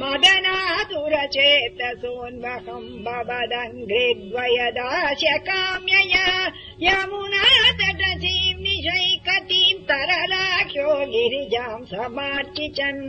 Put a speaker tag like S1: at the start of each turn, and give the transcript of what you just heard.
S1: मदनातुरचेतसोन्वहम् काम्यया Yamuna तटसीम् निशैकतीम् तरलाख्यो गिरिजाम् समार्चिचन्